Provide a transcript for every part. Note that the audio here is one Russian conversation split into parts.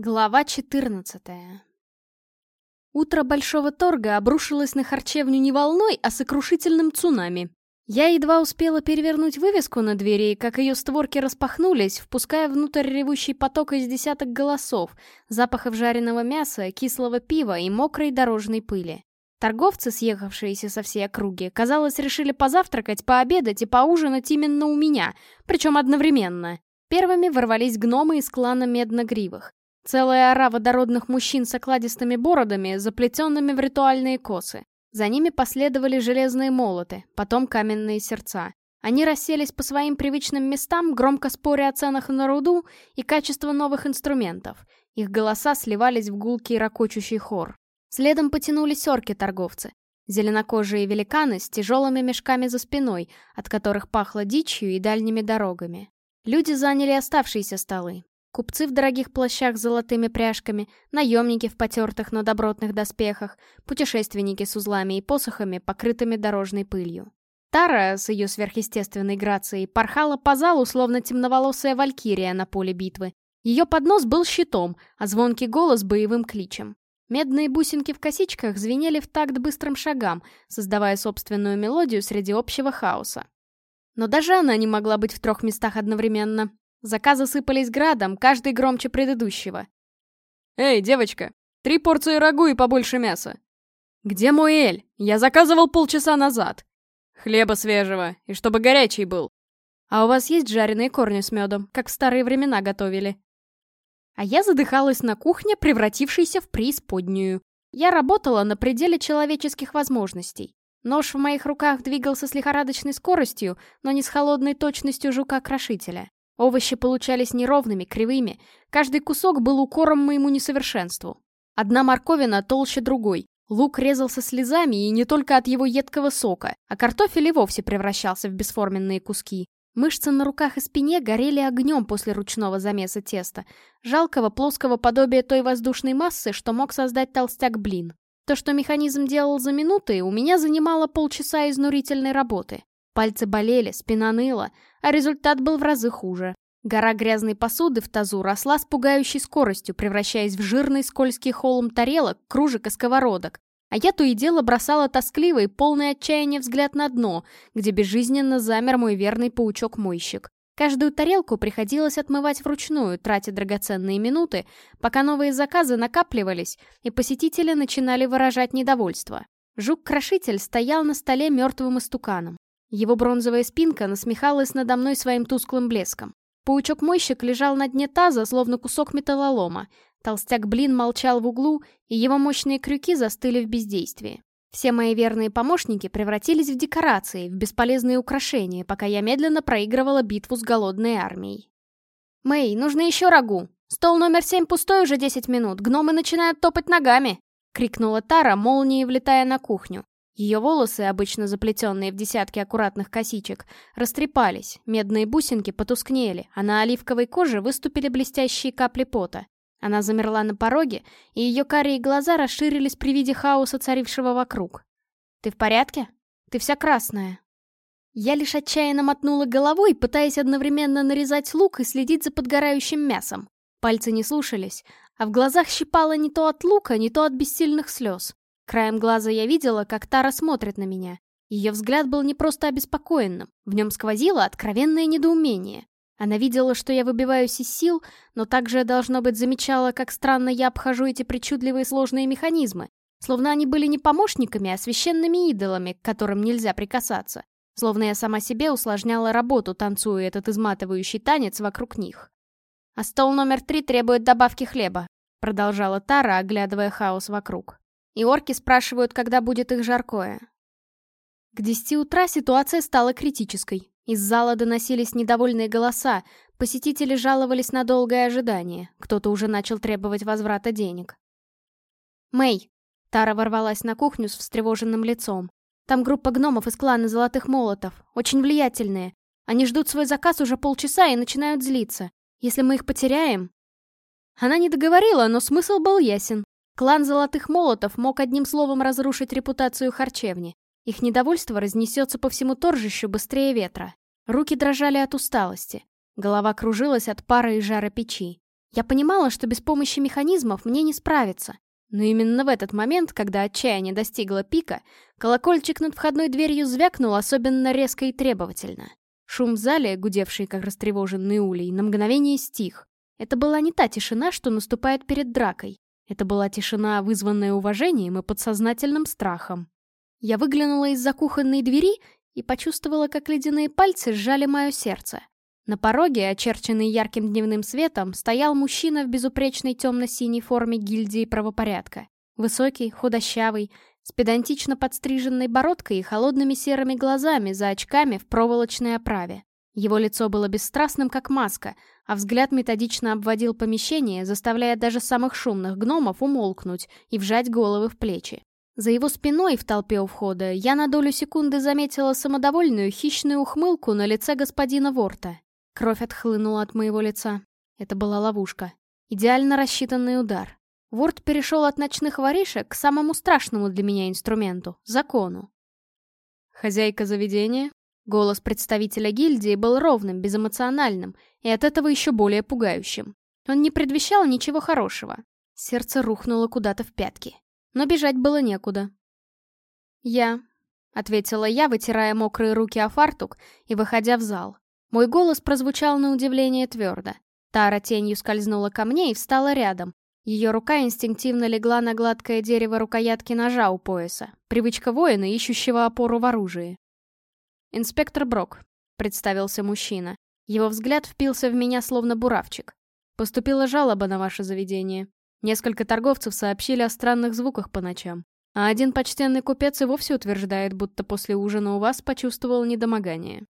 Глава 14 Утро Большого Торга обрушилось на харчевню не волной, а сокрушительным цунами. Я едва успела перевернуть вывеску на двери, как ее створки распахнулись, впуская внутрь ревущий поток из десяток голосов, запахов жареного мяса, кислого пива и мокрой дорожной пыли. Торговцы, съехавшиеся со всей округи, казалось, решили позавтракать, пообедать и поужинать именно у меня, причем одновременно. Первыми ворвались гномы из клана Медногривых. Целая ора водородных мужчин с окладистыми бородами, заплетенными в ритуальные косы. За ними последовали железные молоты, потом каменные сердца. Они расселись по своим привычным местам, громко споря о ценах на руду и качество новых инструментов. Их голоса сливались в гулкий ракочущий хор. Следом потянулись орки-торговцы. Зеленокожие великаны с тяжелыми мешками за спиной, от которых пахло дичью и дальними дорогами. Люди заняли оставшиеся столы, Купцы в дорогих плащах с золотыми пряжками, наемники в потертых, но добротных доспехах, путешественники с узлами и посохами, покрытыми дорожной пылью. Тара с ее сверхъестественной грацией порхала по залу, словно темноволосая валькирия на поле битвы. Ее поднос был щитом, а звонкий голос — боевым кличем. Медные бусинки в косичках звенели в такт быстрым шагам, создавая собственную мелодию среди общего хаоса. Но даже она не могла быть в трех местах одновременно. Заказы сыпались градом, каждый громче предыдущего. «Эй, девочка, три порции рагу и побольше мяса». «Где мой Эль? Я заказывал полчаса назад». «Хлеба свежего, и чтобы горячий был». «А у вас есть жареные корни с медом, как в старые времена готовили?» А я задыхалась на кухне, превратившейся в преисподнюю. Я работала на пределе человеческих возможностей. Нож в моих руках двигался с лихорадочной скоростью, но не с холодной точностью жука-крошителя. Овощи получались неровными, кривыми. Каждый кусок был укором моему несовершенству. Одна морковина толще другой. Лук резался слезами и не только от его едкого сока, а картофель и вовсе превращался в бесформенные куски. Мышцы на руках и спине горели огнем после ручного замеса теста, жалкого плоского подобия той воздушной массы, что мог создать толстяк-блин. То, что механизм делал за минуты, у меня занимало полчаса изнурительной работы. Пальцы болели, спина ныла, а результат был в разы хуже. Гора грязной посуды в тазу росла с пугающей скоростью, превращаясь в жирный скользкий холм тарелок, кружек и сковородок. А я то и дело бросала тоскливый, полный отчаяния взгляд на дно, где безжизненно замер мой верный паучок-мойщик. Каждую тарелку приходилось отмывать вручную, тратя драгоценные минуты, пока новые заказы накапливались, и посетители начинали выражать недовольство. Жук-крошитель стоял на столе мертвым истуканом. Его бронзовая спинка насмехалась надо мной своим тусклым блеском. Паучок-мойщик лежал на дне таза, словно кусок металлолома. Толстяк-блин молчал в углу, и его мощные крюки застыли в бездействии. Все мои верные помощники превратились в декорации, в бесполезные украшения, пока я медленно проигрывала битву с голодной армией. «Мэй, нужно еще рагу! Стол номер семь пустой уже десять минут, гномы начинают топать ногами!» — крикнула Тара, молнией влетая на кухню. Ее волосы, обычно заплетенные в десятки аккуратных косичек, растрепались, медные бусинки потускнели, а на оливковой коже выступили блестящие капли пота. Она замерла на пороге, и ее карие глаза расширились при виде хаоса, царившего вокруг. «Ты в порядке? Ты вся красная». Я лишь отчаянно мотнула головой, пытаясь одновременно нарезать лук и следить за подгорающим мясом. Пальцы не слушались, а в глазах щипало не то от лука, не то от бессильных слез. Краем глаза я видела, как Тара смотрит на меня. Ее взгляд был не просто обеспокоенным, в нем сквозило откровенное недоумение. Она видела, что я выбиваюсь из сил, но также, должно быть, замечала, как странно я обхожу эти причудливые сложные механизмы, словно они были не помощниками, а священными идолами, к которым нельзя прикасаться. Словно я сама себе усложняла работу, танцуя этот изматывающий танец вокруг них. «А стол номер три требует добавки хлеба», — продолжала Тара, оглядывая хаос вокруг. И орки спрашивают, когда будет их жаркое. К десяти утра ситуация стала критической. Из зала доносились недовольные голоса, посетители жаловались на долгое ожидание, кто-то уже начал требовать возврата денег. «Мэй!» Тара ворвалась на кухню с встревоженным лицом. «Там группа гномов из клана Золотых Молотов, очень влиятельные. Они ждут свой заказ уже полчаса и начинают злиться. Если мы их потеряем...» Она не договорила, но смысл был ясен. Клан Золотых Молотов мог одним словом разрушить репутацию харчевни. Их недовольство разнесется по всему торжищу быстрее ветра. Руки дрожали от усталости. Голова кружилась от пара и жара печи. Я понимала, что без помощи механизмов мне не справиться. Но именно в этот момент, когда отчаяние достигло пика, колокольчик над входной дверью звякнул особенно резко и требовательно. Шум в зале, гудевший как растревоженный улей, на мгновение стих. Это была не та тишина, что наступает перед дракой. Это была тишина, вызванная уважением и подсознательным страхом. Я выглянула из-за кухонной двери и почувствовала, как ледяные пальцы сжали мое сердце. На пороге, очерченный ярким дневным светом, стоял мужчина в безупречной темно-синей форме гильдии правопорядка. Высокий, худощавый, с педантично подстриженной бородкой и холодными серыми глазами за очками в проволочной оправе. Его лицо было бесстрастным, как маска, а взгляд методично обводил помещение, заставляя даже самых шумных гномов умолкнуть и вжать головы в плечи. За его спиной в толпе у входа я на долю секунды заметила самодовольную хищную ухмылку на лице господина Ворта. Кровь отхлынула от моего лица. Это была ловушка. Идеально рассчитанный удар. Ворд перешел от ночных воришек к самому страшному для меня инструменту — закону. «Хозяйка заведения?» Голос представителя гильдии был ровным, безэмоциональным, и от этого еще более пугающим. Он не предвещал ничего хорошего. Сердце рухнуло куда-то в пятки. Но бежать было некуда. «Я», — ответила я, вытирая мокрые руки о фартук и выходя в зал. Мой голос прозвучал на удивление твердо. Тара тенью скользнула ко мне и встала рядом. Ее рука инстинктивно легла на гладкое дерево рукоятки ножа у пояса. Привычка воина, ищущего опору в оружии. «Инспектор Брок», — представился мужчина. Его взгляд впился в меня словно буравчик. «Поступила жалоба на ваше заведение. Несколько торговцев сообщили о странных звуках по ночам. А один почтенный купец и вовсе утверждает, будто после ужина у вас почувствовал недомогание.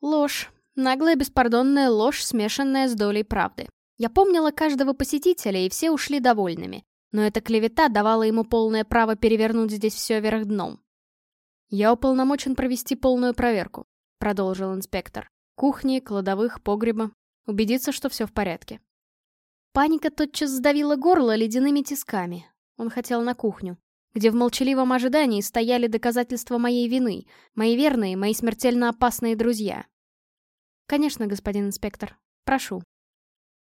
Ложь. Наглая беспардонная ложь, смешанная с долей правды. Я помнила каждого посетителя, и все ушли довольными. Но эта клевета давала ему полное право перевернуть здесь все вверх дном. «Я уполномочен провести полную проверку», — продолжил инспектор. «Кухни, кладовых, погреба. Убедиться, что все в порядке». Паника тотчас сдавила горло ледяными тисками. Он хотел на кухню где в молчаливом ожидании стояли доказательства моей вины, мои верные, мои смертельно опасные друзья. Конечно, господин инспектор. Прошу.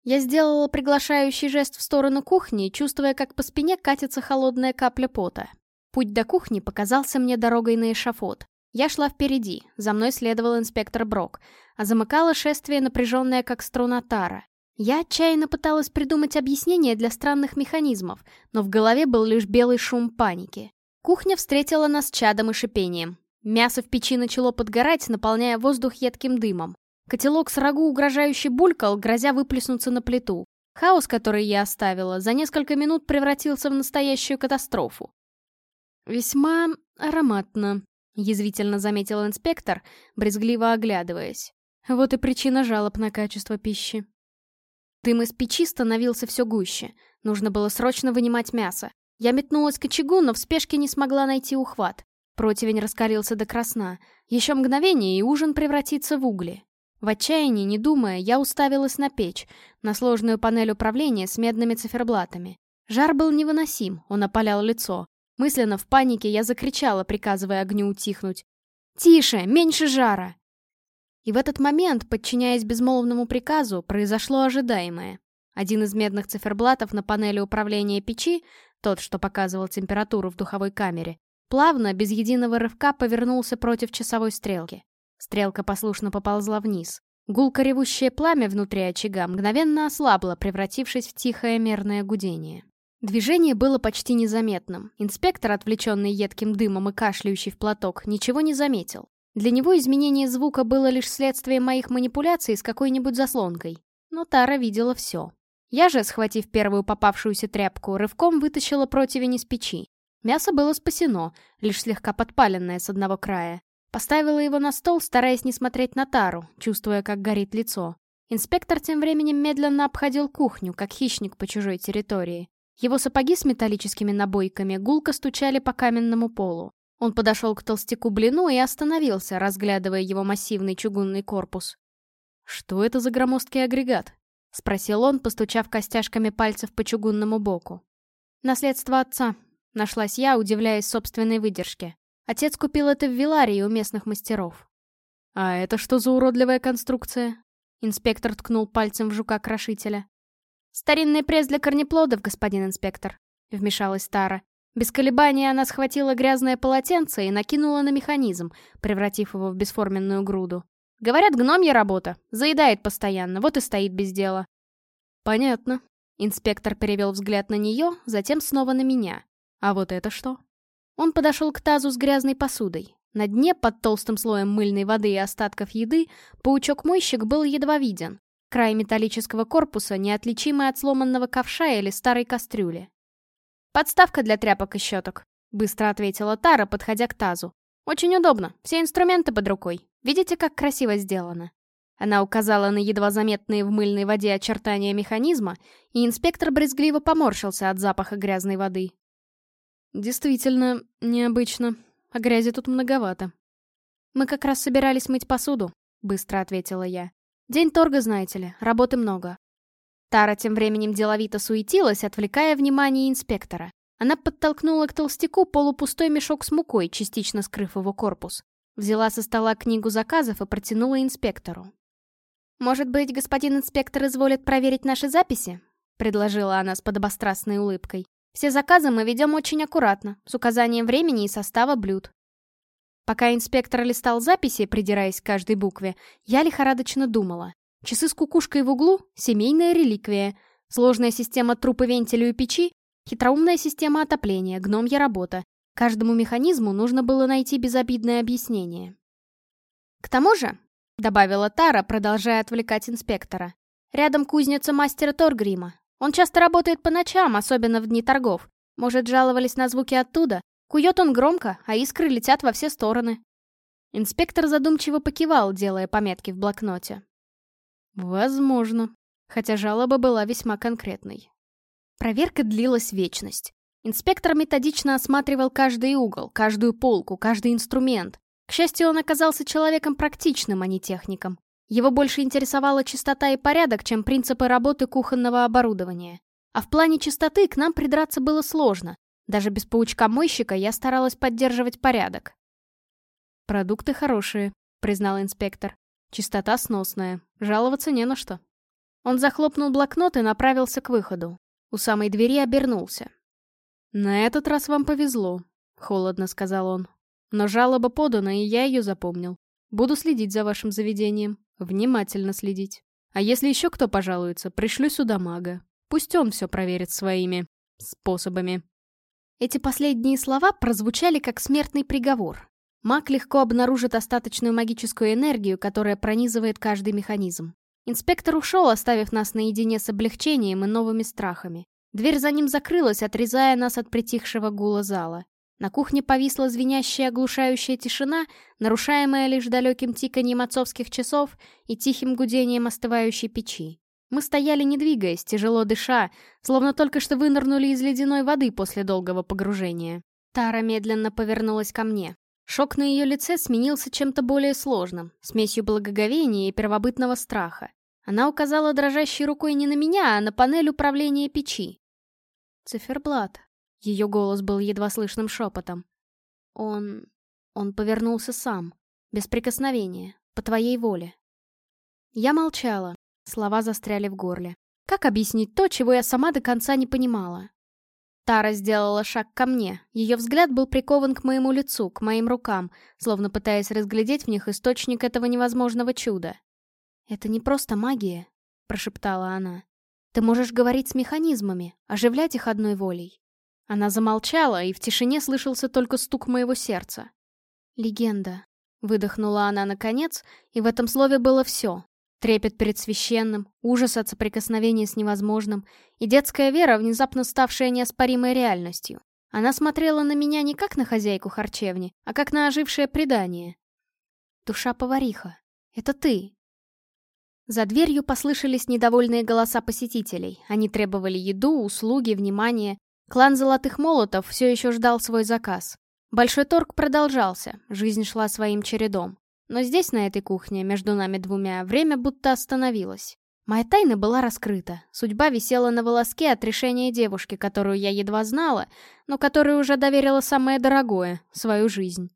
Я сделала приглашающий жест в сторону кухни, чувствуя, как по спине катится холодная капля пота. Путь до кухни показался мне дорогой на эшафот. Я шла впереди, за мной следовал инспектор Брок, а замыкала шествие, напряженное как струна Тара. Я отчаянно пыталась придумать объяснение для странных механизмов, но в голове был лишь белый шум паники. Кухня встретила нас чадом и шипением. Мясо в печи начало подгорать, наполняя воздух едким дымом. Котелок с рагу угрожающе булькал, грозя выплеснуться на плиту. Хаос, который я оставила, за несколько минут превратился в настоящую катастрофу. «Весьма ароматно», — язвительно заметил инспектор, брезгливо оглядываясь. Вот и причина жалоб на качество пищи. Дым из печи становился все гуще. Нужно было срочно вынимать мясо. Я метнулась к очагу, но в спешке не смогла найти ухват. Противень раскалился до красна. Еще мгновение, и ужин превратится в угли. В отчаянии, не думая, я уставилась на печь, на сложную панель управления с медными циферблатами. Жар был невыносим, он опалял лицо. Мысленно в панике я закричала, приказывая огню утихнуть. «Тише! Меньше жара!» И в этот момент, подчиняясь безмолвному приказу, произошло ожидаемое. Один из медных циферблатов на панели управления печи, тот, что показывал температуру в духовой камере, плавно, без единого рывка повернулся против часовой стрелки. Стрелка послушно поползла вниз. Гулко ревущее пламя внутри очага мгновенно ослабло, превратившись в тихое мерное гудение. Движение было почти незаметным. Инспектор, отвлеченный едким дымом и кашляющий в платок, ничего не заметил. Для него изменение звука было лишь следствием моих манипуляций с какой-нибудь заслонкой. Но Тара видела все. Я же, схватив первую попавшуюся тряпку, рывком вытащила противень из печи. Мясо было спасено, лишь слегка подпаленное с одного края. Поставила его на стол, стараясь не смотреть на Тару, чувствуя, как горит лицо. Инспектор тем временем медленно обходил кухню, как хищник по чужой территории. Его сапоги с металлическими набойками гулко стучали по каменному полу. Он подошел к толстяку блину и остановился, разглядывая его массивный чугунный корпус. «Что это за громоздкий агрегат?» — спросил он, постучав костяшками пальцев по чугунному боку. «Наследство отца», — нашлась я, удивляясь собственной выдержке. Отец купил это в Виларии у местных мастеров. «А это что за уродливая конструкция?» Инспектор ткнул пальцем в жука-крошителя. «Старинный пресс для корнеплодов, господин инспектор», — вмешалась Тара. Без колебаний она схватила грязное полотенце и накинула на механизм, превратив его в бесформенную груду. Говорят, гномья работа. Заедает постоянно, вот и стоит без дела. Понятно. Инспектор перевел взгляд на нее, затем снова на меня. А вот это что? Он подошел к тазу с грязной посудой. На дне, под толстым слоем мыльной воды и остатков еды, паучок-мойщик был едва виден. Край металлического корпуса, неотличимый от сломанного ковша или старой кастрюли. «Подставка для тряпок и щеток», — быстро ответила Тара, подходя к тазу. «Очень удобно, все инструменты под рукой. Видите, как красиво сделано?» Она указала на едва заметные в мыльной воде очертания механизма, и инспектор брезгливо поморщился от запаха грязной воды. «Действительно, необычно. А грязи тут многовато». «Мы как раз собирались мыть посуду», — быстро ответила я. «День торга, знаете ли, работы много. Тара тем временем деловито суетилась, отвлекая внимание инспектора. Она подтолкнула к толстяку полупустой мешок с мукой, частично скрыв его корпус. Взяла со стола книгу заказов и протянула инспектору. «Может быть, господин инспектор изволит проверить наши записи?» — предложила она с подобострастной улыбкой. «Все заказы мы ведем очень аккуратно, с указанием времени и состава блюд». Пока инспектор листал записи, придираясь к каждой букве, я лихорадочно думала. Часы с кукушкой в углу — семейная реликвия. Сложная система трупа вентилю и печи — хитроумная система отопления, гномья работа. Каждому механизму нужно было найти безобидное объяснение. «К тому же», — добавила Тара, продолжая отвлекать инспектора, «рядом кузница мастера Торгрима. Он часто работает по ночам, особенно в дни торгов. Может, жаловались на звуки оттуда? Кует он громко, а искры летят во все стороны». Инспектор задумчиво покивал, делая пометки в блокноте. Возможно. Хотя жалоба была весьма конкретной. Проверка длилась вечность. Инспектор методично осматривал каждый угол, каждую полку, каждый инструмент. К счастью, он оказался человеком практичным, а не техником. Его больше интересовала чистота и порядок, чем принципы работы кухонного оборудования. А в плане чистоты к нам придраться было сложно. Даже без паучка-мойщика я старалась поддерживать порядок. «Продукты хорошие», — признал инспектор. Чистота сносная. Жаловаться не на что. Он захлопнул блокнот и направился к выходу. У самой двери обернулся. «На этот раз вам повезло», — холодно сказал он. «Но жалоба подана, и я ее запомнил. Буду следить за вашим заведением. Внимательно следить. А если еще кто пожалуется, пришлю сюда мага. Пусть он все проверит своими способами». Эти последние слова прозвучали как смертный приговор. Маг легко обнаружит остаточную магическую энергию, которая пронизывает каждый механизм. Инспектор ушел, оставив нас наедине с облегчением и новыми страхами. Дверь за ним закрылась, отрезая нас от притихшего гула зала. На кухне повисла звенящая оглушающая тишина, нарушаемая лишь далеким тиканьем отцовских часов и тихим гудением остывающей печи. Мы стояли не двигаясь, тяжело дыша, словно только что вынырнули из ледяной воды после долгого погружения. Тара медленно повернулась ко мне. Шок на ее лице сменился чем-то более сложным, смесью благоговения и первобытного страха. Она указала дрожащей рукой не на меня, а на панель управления печи. «Циферблат». Ее голос был едва слышным шепотом. «Он... он повернулся сам, без прикосновения, по твоей воле». Я молчала, слова застряли в горле. Как объяснить то, чего я сама до конца не понимала? Тара сделала шаг ко мне. Ее взгляд был прикован к моему лицу, к моим рукам, словно пытаясь разглядеть в них источник этого невозможного чуда. «Это не просто магия», — прошептала она. «Ты можешь говорить с механизмами, оживлять их одной волей». Она замолчала, и в тишине слышался только стук моего сердца. «Легенда», — выдохнула она наконец, и в этом слове было все. Трепет перед священным, ужас от соприкосновения с невозможным и детская вера, внезапно ставшая неоспоримой реальностью. Она смотрела на меня не как на хозяйку харчевни, а как на ожившее предание. «Душа-повариха, это ты!» За дверью послышались недовольные голоса посетителей. Они требовали еду, услуги, внимания. Клан Золотых Молотов все еще ждал свой заказ. Большой торг продолжался, жизнь шла своим чередом. Но здесь, на этой кухне, между нами двумя, время будто остановилось. Моя тайна была раскрыта. Судьба висела на волоске от решения девушки, которую я едва знала, но которой уже доверила самое дорогое — свою жизнь.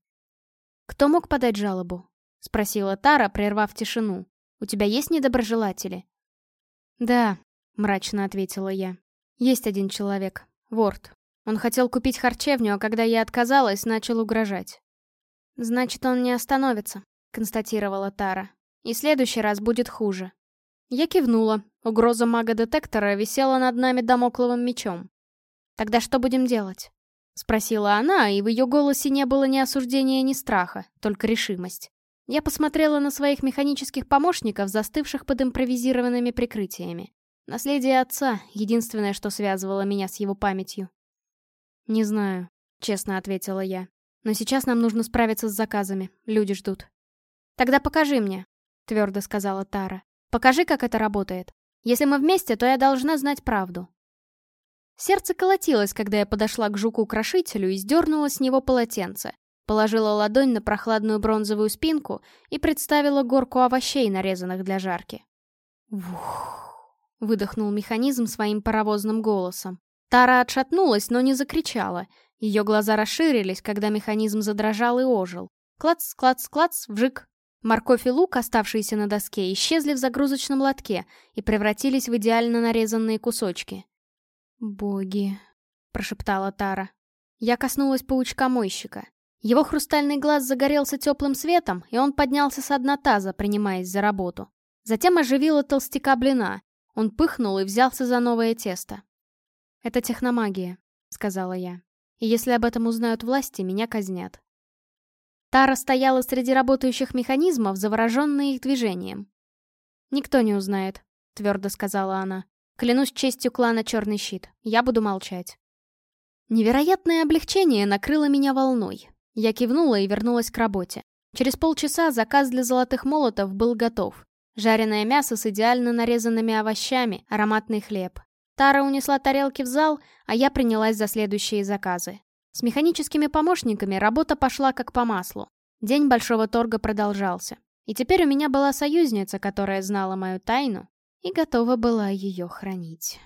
«Кто мог подать жалобу?» — спросила Тара, прервав тишину. «У тебя есть недоброжелатели?» «Да», — мрачно ответила я. Есть один человек. Ворд. Он хотел купить харчевню, а когда я отказалась, начал угрожать. «Значит, он не остановится», — констатировала Тара. «И следующий раз будет хуже». Я кивнула. Угроза мага-детектора висела над нами домокловым мечом. «Тогда что будем делать?» — спросила она, и в ее голосе не было ни осуждения, ни страха, только решимость. Я посмотрела на своих механических помощников, застывших под импровизированными прикрытиями. Наследие отца — единственное, что связывало меня с его памятью. «Не знаю», — честно ответила я. «Но сейчас нам нужно справиться с заказами. Люди ждут». «Тогда покажи мне», — твердо сказала Тара. Покажи, как это работает. Если мы вместе, то я должна знать правду». Сердце колотилось, когда я подошла к жуку-крошителю и сдернула с него полотенце. Положила ладонь на прохладную бронзовую спинку и представила горку овощей, нарезанных для жарки. «Вух!» — выдохнул механизм своим паровозным голосом. Тара отшатнулась, но не закричала. Ее глаза расширились, когда механизм задрожал и ожил. Клац, клац, клац, вжик. Морковь и лук, оставшиеся на доске, исчезли в загрузочном лотке и превратились в идеально нарезанные кусочки. «Боги», — прошептала Тара. Я коснулась паучка-мойщика. Его хрустальный глаз загорелся теплым светом, и он поднялся с дна таза, принимаясь за работу. Затем оживила толстяка блина. Он пыхнул и взялся за новое тесто. «Это техномагия», — сказала я. «И если об этом узнают власти, меня казнят». Тара стояла среди работающих механизмов, завороженная их движением. «Никто не узнает», — твердо сказала она. «Клянусь честью клана Черный Щит. Я буду молчать». Невероятное облегчение накрыло меня волной. Я кивнула и вернулась к работе. Через полчаса заказ для золотых молотов был готов. Жареное мясо с идеально нарезанными овощами, ароматный хлеб. Тара унесла тарелки в зал, а я принялась за следующие заказы. С механическими помощниками работа пошла как по маслу. День большого торга продолжался. И теперь у меня была союзница, которая знала мою тайну и готова была ее хранить.